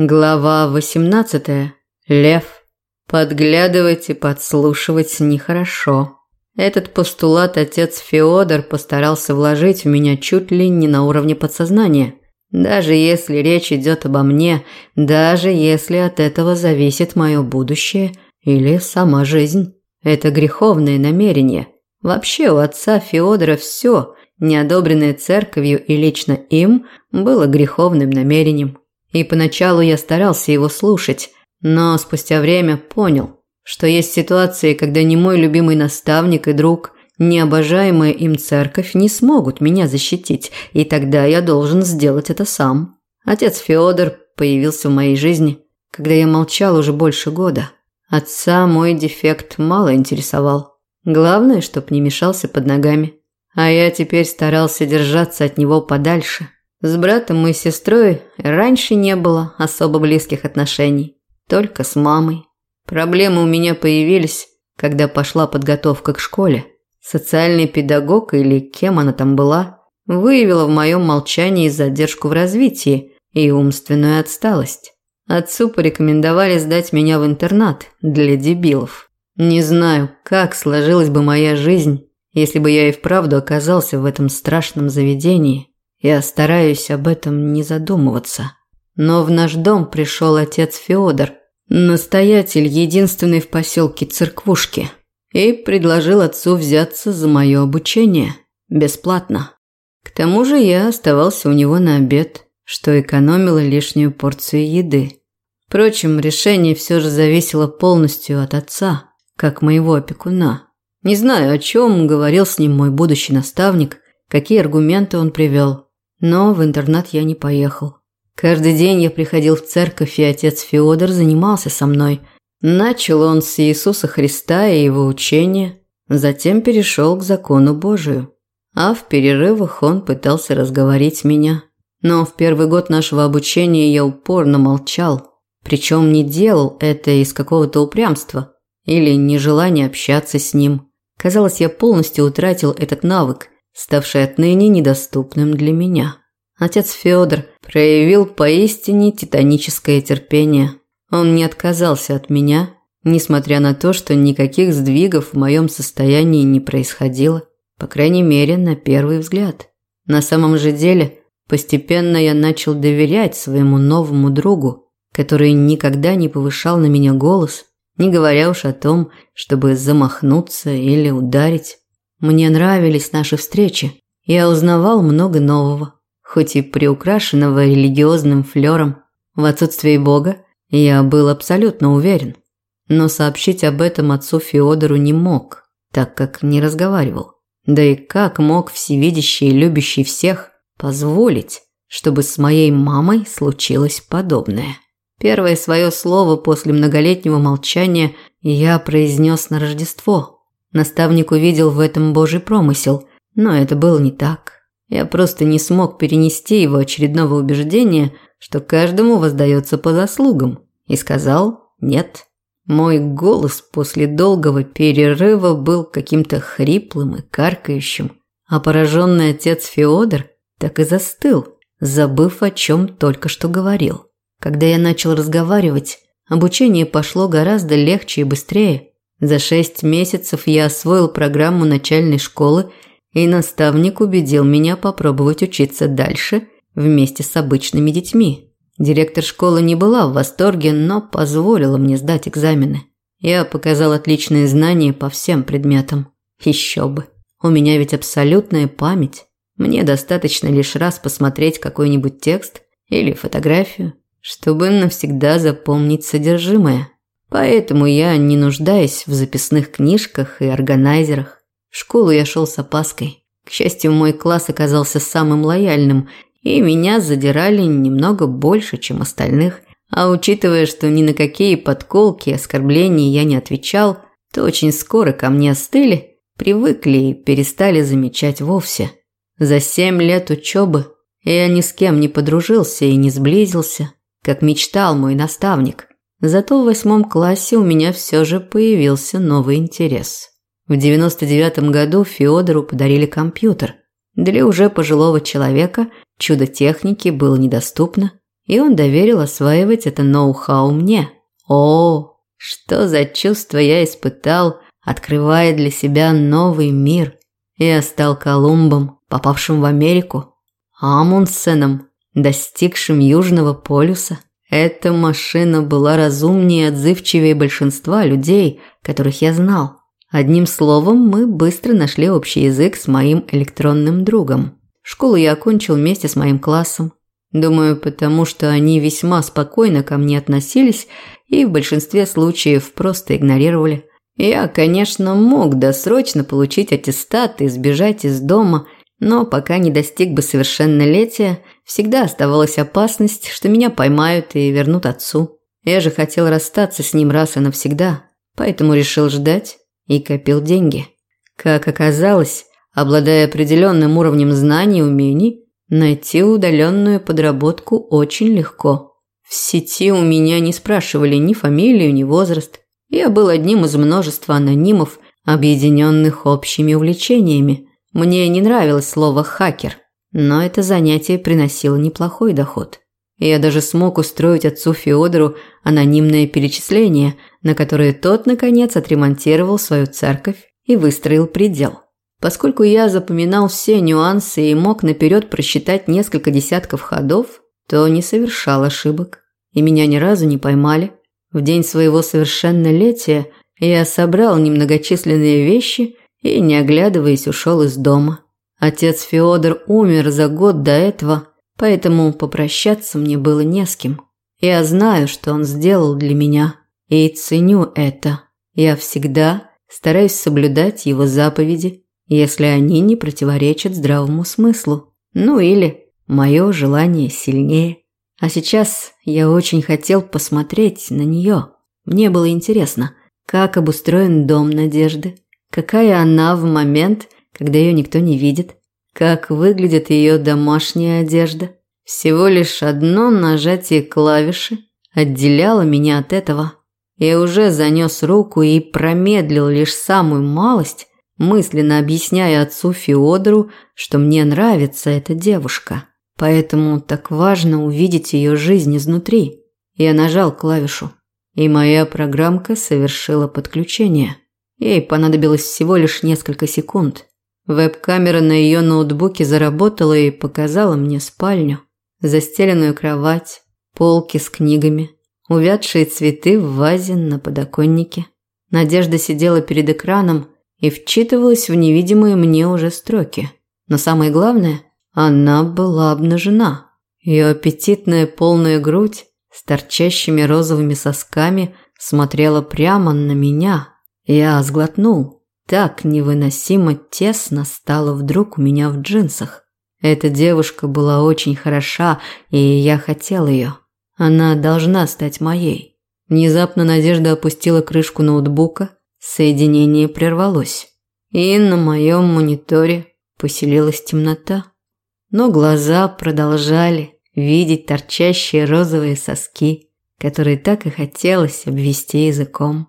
Глава 18. Лев. Подглядывать и подслушивать нехорошо. Этот постулат отец Феодор постарался вложить в меня чуть ли не на уровне подсознания. Даже если речь идет обо мне, даже если от этого зависит мое будущее или сама жизнь. Это греховное намерение. Вообще у отца Феодора все, не одобренное церковью и лично им, было греховным намерением. И поначалу я старался его слушать, но спустя время понял, что есть ситуации, когда ни мой любимый наставник и друг, ни обожаемая им церковь не смогут меня защитить, и тогда я должен сделать это сам. Отец Федор появился в моей жизни, когда я молчал уже больше года. Отца мой дефект мало интересовал. Главное, чтоб не мешался под ногами. А я теперь старался держаться от него подальше – с братом и сестрой раньше не было особо близких отношений, только с мамой. Проблемы у меня появились, когда пошла подготовка к школе. Социальный педагог или кем она там была, выявила в моем молчании задержку в развитии и умственную отсталость. Отцу порекомендовали сдать меня в интернат для дебилов. Не знаю, как сложилась бы моя жизнь, если бы я и вправду оказался в этом страшном заведении. Я стараюсь об этом не задумываться. Но в наш дом пришел отец Феодор, настоятель единственной в поселке церквушки, и предложил отцу взяться за мое обучение бесплатно. К тому же я оставался у него на обед, что экономило лишнюю порцию еды. Впрочем, решение все же зависело полностью от отца, как моего опекуна. Не знаю, о чем говорил с ним мой будущий наставник, какие аргументы он привел, но в интернат я не поехал. Каждый день я приходил в церковь, и отец Феодор занимался со мной. Начал он с Иисуса Христа и его учения, затем перешел к закону Божию. А в перерывах он пытался разговорить меня. Но в первый год нашего обучения я упорно молчал. Причем не делал это из какого-то упрямства или нежелания общаться с ним. Казалось, я полностью утратил этот навык – ставший отныне недоступным для меня. Отец Федор проявил поистине титаническое терпение. Он не отказался от меня, несмотря на то, что никаких сдвигов в моем состоянии не происходило, по крайней мере, на первый взгляд. На самом же деле, постепенно я начал доверять своему новому другу, который никогда не повышал на меня голос, не говоря уж о том, чтобы замахнуться или ударить. Мне нравились наши встречи. Я узнавал много нового, хоть и приукрашенного религиозным флером. В отсутствии Бога я был абсолютно уверен. Но сообщить об этом отцу Феодору не мог, так как не разговаривал. Да и как мог всевидящий и любящий всех позволить, чтобы с моей мамой случилось подобное? Первое свое слово после многолетнего молчания я произнес на Рождество – Наставник увидел в этом божий промысел, но это было не так. Я просто не смог перенести его очередного убеждения, что каждому воздается по заслугам, и сказал «нет». Мой голос после долгого перерыва был каким-то хриплым и каркающим, а пораженный отец Феодор так и застыл, забыв о чем только что говорил. Когда я начал разговаривать, обучение пошло гораздо легче и быстрее – за шесть месяцев я освоил программу начальной школы, и наставник убедил меня попробовать учиться дальше вместе с обычными детьми. Директор школы не была в восторге, но позволила мне сдать экзамены. Я показал отличные знания по всем предметам. Еще бы. У меня ведь абсолютная память. Мне достаточно лишь раз посмотреть какой-нибудь текст или фотографию, чтобы навсегда запомнить содержимое. Поэтому я не нуждаюсь в записных книжках и органайзерах. В школу я шел с опаской. К счастью, мой класс оказался самым лояльным, и меня задирали немного больше, чем остальных. А учитывая, что ни на какие подколки и оскорбления я не отвечал, то очень скоро ко мне остыли, привыкли и перестали замечать вовсе. За семь лет учебы я ни с кем не подружился и не сблизился, как мечтал мой наставник. Зато в восьмом классе у меня все же появился новый интерес. В 99 году Федору подарили компьютер. Для уже пожилого человека чудо техники было недоступно, и он доверил осваивать это ноу-хау мне. О, что за чувство я испытал, открывая для себя новый мир. Я стал Колумбом, попавшим в Америку, Амундсеном, достигшим Южного полюса. Эта машина была разумнее и отзывчивее большинства людей, которых я знал. Одним словом, мы быстро нашли общий язык с моим электронным другом. Школу я окончил вместе с моим классом. Думаю, потому что они весьма спокойно ко мне относились и в большинстве случаев просто игнорировали. Я, конечно, мог досрочно получить аттестат и сбежать из дома, но пока не достиг бы совершеннолетия, всегда оставалась опасность, что меня поймают и вернут отцу. Я же хотел расстаться с ним раз и навсегда, поэтому решил ждать и копил деньги. Как оказалось, обладая определенным уровнем знаний и умений, найти удаленную подработку очень легко. В сети у меня не спрашивали ни фамилию, ни возраст. Я был одним из множества анонимов, объединенных общими увлечениями. Мне не нравилось слово «хакер», но это занятие приносило неплохой доход. Я даже смог устроить отцу Феодору анонимное перечисление, на которое тот, наконец, отремонтировал свою церковь и выстроил предел. Поскольку я запоминал все нюансы и мог наперед просчитать несколько десятков ходов, то не совершал ошибок. И меня ни разу не поймали. В день своего совершеннолетия я собрал немногочисленные вещи и, не оглядываясь, ушел из дома. Отец Феодор умер за год до этого, поэтому попрощаться мне было не с кем. Я знаю, что он сделал для меня, и ценю это. Я всегда стараюсь соблюдать его заповеди, если они не противоречат здравому смыслу. Ну или мое желание сильнее. А сейчас я очень хотел посмотреть на нее. Мне было интересно, как обустроен дом Надежды, какая она в момент, когда ее никто не видит, как выглядит ее домашняя одежда. Всего лишь одно нажатие клавиши отделяло меня от этого. Я уже занес руку и промедлил лишь самую малость, мысленно объясняя отцу Феодору, что мне нравится эта девушка. Поэтому так важно увидеть ее жизнь изнутри. Я нажал клавишу, и моя программка совершила подключение. Ей понадобилось всего лишь несколько секунд. Веб-камера на ее ноутбуке заработала и показала мне спальню. Застеленную кровать, полки с книгами, увядшие цветы в вазе на подоконнике. Надежда сидела перед экраном и вчитывалась в невидимые мне уже строки. Но самое главное, она была обнажена. Ее аппетитная полная грудь с торчащими розовыми сосками смотрела прямо на меня. Я сглотнул. Так невыносимо тесно стало вдруг у меня в джинсах. Эта девушка была очень хороша, и я хотел ее. Она должна стать моей. Внезапно Надежда опустила крышку ноутбука, соединение прервалось. И на моем мониторе поселилась темнота но глаза продолжали видеть торчащие розовые соски, которые так и хотелось обвести языком.